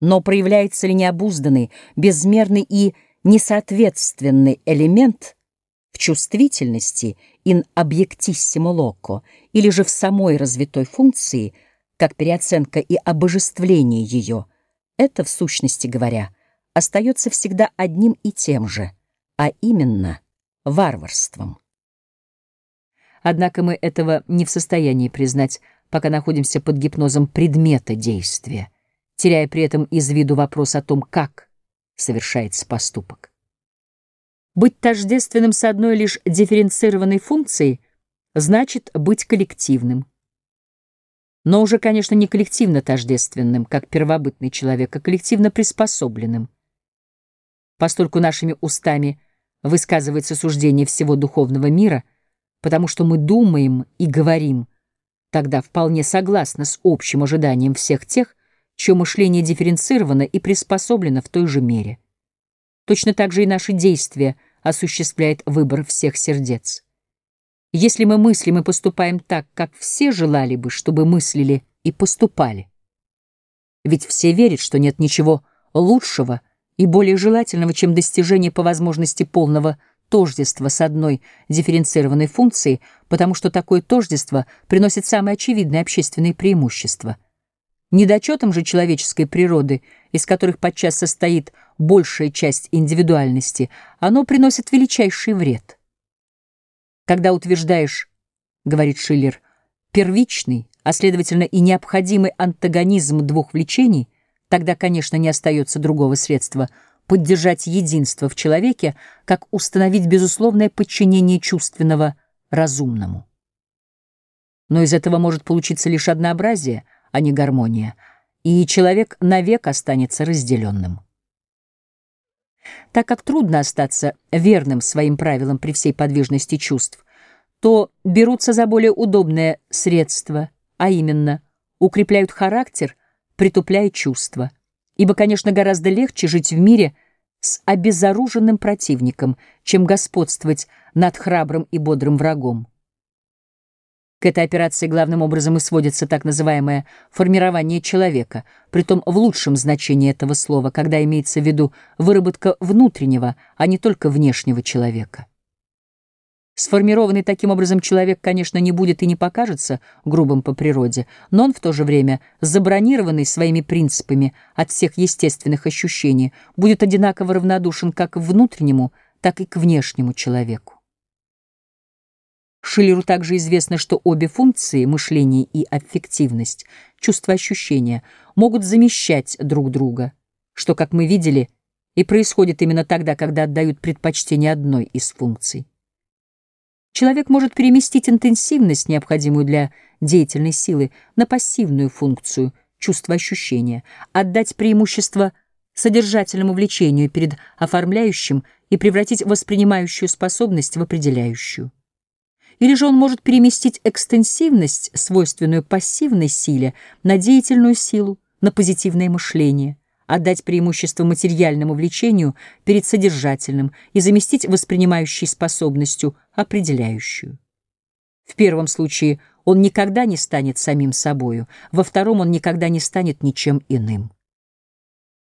Но проявляется ли необузданный, безмерный и несоответственный элемент в чувствительности in objectissimo loco или же в самой развитой функции, как переоценка и обожествление ее, это, в сущности говоря, остается всегда одним и тем же, а именно варварством. Однако мы этого не в состоянии признать, пока находимся под гипнозом предмета действия, теряя при этом из виду вопрос о том, как совершается поступок. Быть тождественным с одной лишь дифференцированной функцией значит быть коллективным. Но уже, конечно, не коллективно тождественным, как первобытный человек, а коллективно приспособленным. Постольку нашими устами высказывается суждение всего духовного мира, потому что мы думаем и говорим, тогда вполне согласно с общим ожиданием всех тех, чье мышление дифференцировано и приспособлено в той же мере. Точно так же и наши действия осуществляет выбор всех сердец. Если мы мыслим и поступаем так, как все желали бы, чтобы мыслили и поступали. Ведь все верят, что нет ничего лучшего и более желательного, чем достижение по возможности полного тождества с одной дифференцированной функцией, потому что такое тождество приносит самые очевидные общественные преимущества. Недочетом же человеческой природы, из которых подчас состоит большая часть индивидуальности, оно приносит величайший вред. Когда утверждаешь, говорит Шиллер, первичный, а следовательно и необходимый антагонизм двух влечений, тогда, конечно, не остается другого средства — поддержать единство в человеке, как установить безусловное подчинение чувственного разумному. Но из этого может получиться лишь однообразие, а не гармония, и человек навек останется разделенным. Так как трудно остаться верным своим правилам при всей подвижности чувств, то берутся за более удобное средство, а именно укрепляют характер, притупляя чувства. Ибо, конечно, гораздо легче жить в мире с обезоруженным противником, чем господствовать над храбрым и бодрым врагом. К этой операции главным образом и сводится так называемое формирование человека, притом в лучшем значении этого слова, когда имеется в виду выработка внутреннего, а не только внешнего человека. Сформированный таким образом человек, конечно, не будет и не покажется грубым по природе, но он в то же время, забронированный своими принципами от всех естественных ощущений, будет одинаково равнодушен как к внутреннему, так и к внешнему человеку. Шиллеру также известно, что обе функции, мышление и аффективность, чувство ощущения, могут замещать друг друга, что, как мы видели, и происходит именно тогда, когда отдают предпочтение одной из функций. Человек может переместить интенсивность, необходимую для деятельной силы, на пассивную функцию, чувство ощущения, отдать преимущество содержательному влечению перед оформляющим и превратить воспринимающую способность в определяющую. Или же он может переместить экстенсивность, свойственную пассивной силе, на деятельную силу, на позитивное мышление отдать преимущество материальному влечению перед содержательным и заместить воспринимающей способностью определяющую. В первом случае он никогда не станет самим собою, во втором он никогда не станет ничем иным.